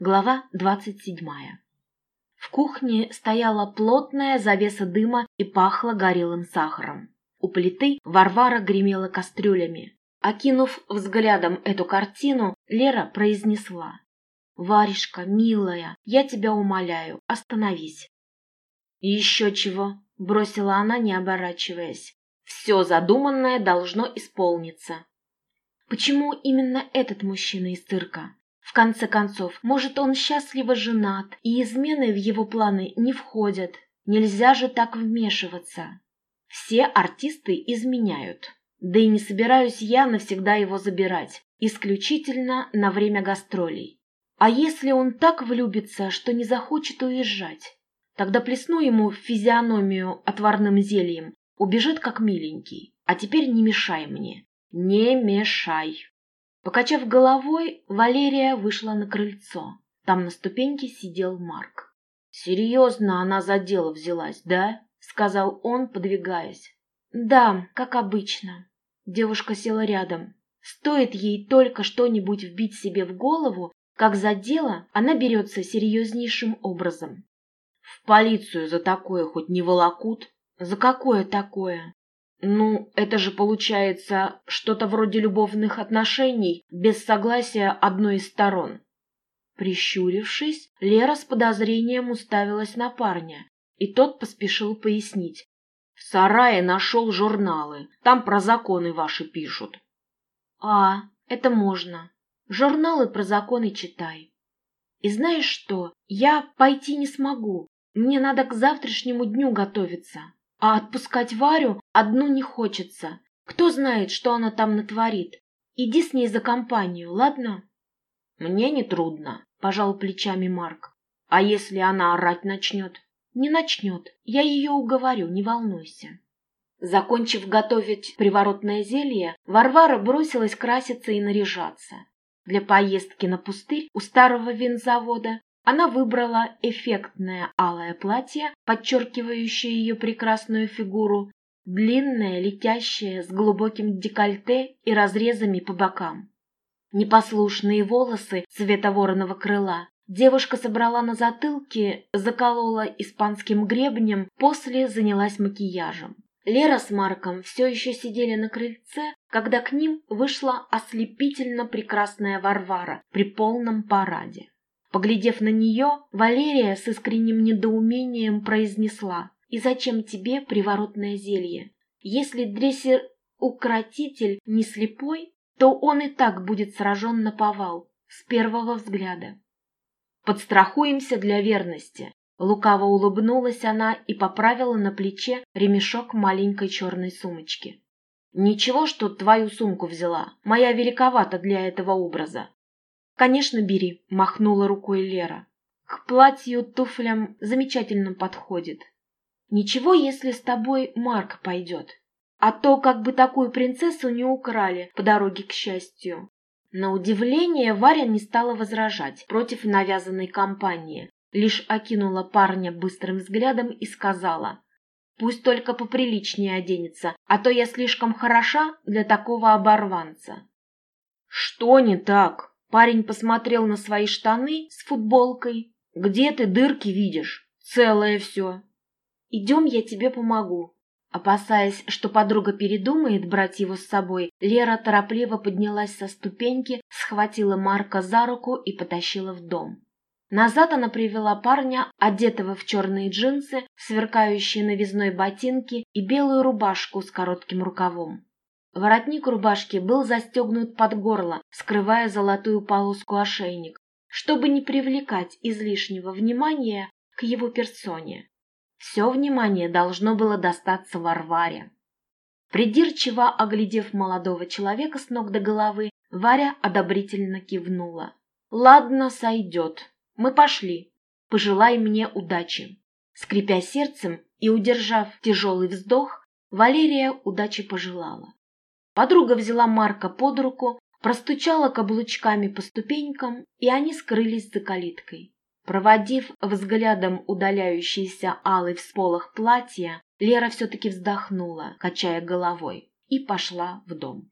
Глава двадцать седьмая. В кухне стояла плотная завеса дыма и пахло горелым сахаром. У плиты Варвара гремела кастрюлями. Окинув взглядом эту картину, Лера произнесла. «Варежка, милая, я тебя умоляю, остановись». «Еще чего?» — бросила она, не оборачиваясь. «Все задуманное должно исполниться». Почему именно этот мужчина из цирка? В конце концов, может, он счастливо женат, и измены в его планы не входят. Нельзя же так вмешиваться. Все артисты изменяют. Да и не собираюсь я навсегда его забирать, исключительно на время гастролей. А если он так влюбится, что не захочет уезжать? Тогда плесну ему физиономию отварным зельем, убежит как миленький. А теперь не мешай мне. Не мешай. Покачав головой, Валерия вышла на крыльцо. Там на ступеньке сидел Марк. «Серьезно она за дело взялась, да?» — сказал он, подвигаясь. «Да, как обычно». Девушка села рядом. Стоит ей только что-нибудь вбить себе в голову, как за дело она берется серьезнейшим образом. «В полицию за такое хоть не волокут?» «За какое такое?» Ну, это же получается что-то вроде любовных отношений без согласия одной из сторон. Прищурившись, Лера с подозрением уставилась на парня, и тот поспешил пояснить. В сарае нашел журналы, там про законы ваши пишут. А, это можно. Журналы про законы читай. И знаешь что, я пойти не смогу. Мне надо к завтрашнему дню готовиться. А отпускать Варю одну не хочется. Кто знает, что она там натворит. Иди с ней за компанию, ладно? Мне не трудно, пожал плечами Марк. А если она орать начнет? Не начнет. Я ее уговорю, не волнуйся. Закончив готовить приворотное зелье, Варвара бросилась краситься и наряжаться. Для поездки на пустырь у старого винзавода она выбрала эффектное алое платье, подчеркивающее ее прекрасную фигуру, длинное, летящее, с глубоким декольте и разрезами по бокам. Непослушные волосы цвета вороного крыла девушка собрала на затылке, заколола испанским гребнем, после занялась макияжем. Лера с Марком все еще сидели на крыльце, когда к ним вышла ослепительно прекрасная Варвара при полном параде. Поглядев на нее, Валерия с искренним недоумением произнесла «И зачем тебе приворотное зелье? Если дрессир-укротитель не слепой, то он и так будет сражен на повал с первого взгляда». «Подстрахуемся для верности», Лукаво улыбнулась она и поправила на плече ремешок маленькой черной сумочки. «Ничего, что твою сумку взяла. Моя великовата для этого образа. «Конечно, бери», — махнула рукой Лера. «К платью, туфлям замечательно подходит. Ничего, если с тобой Марк пойдет. А то как бы такую принцессу не украли по дороге к счастью». На удивление Варя не стала возражать против навязанной компании, лишь окинула парня быстрым взглядом и сказала, «Пусть только поприличнее оденется, а то я слишком хороша для такого оборванца». «Что не так?» Парень посмотрел на свои штаны с футболкой. «Где ты дырки видишь? Целое все». «Идем, я тебе помогу». Опасаясь, что подруга передумает брать его с собой, Лера торопливо поднялась со ступеньки, схватила Марка за руку и потащила в дом. Назад она привела парня, одетого в черные джинсы, сверкающие новизной ботинки и белую рубашку с коротким рукавом. Воротник рубашки был застегнут под горло, скрывая золотую полоску ошейник, чтобы не привлекать излишнего внимания к его персоне. Все внимание должно было достаться Варваре. Придирчиво оглядев молодого человека с ног до головы, Варя одобрительно кивнула. «Ладно, сойдет. Мы пошли. Пожелай мне удачи». Скрипя сердцем и удержав тяжелый вздох, Валерия удачи пожелала. Подруга взяла Марка под руку, простучала каблучками по ступенькам, и они скрылись за калиткой. Проводив взглядом удаляющийся алый всполох платья, Лера все-таки вздохнула, качая головой, и пошла в дом.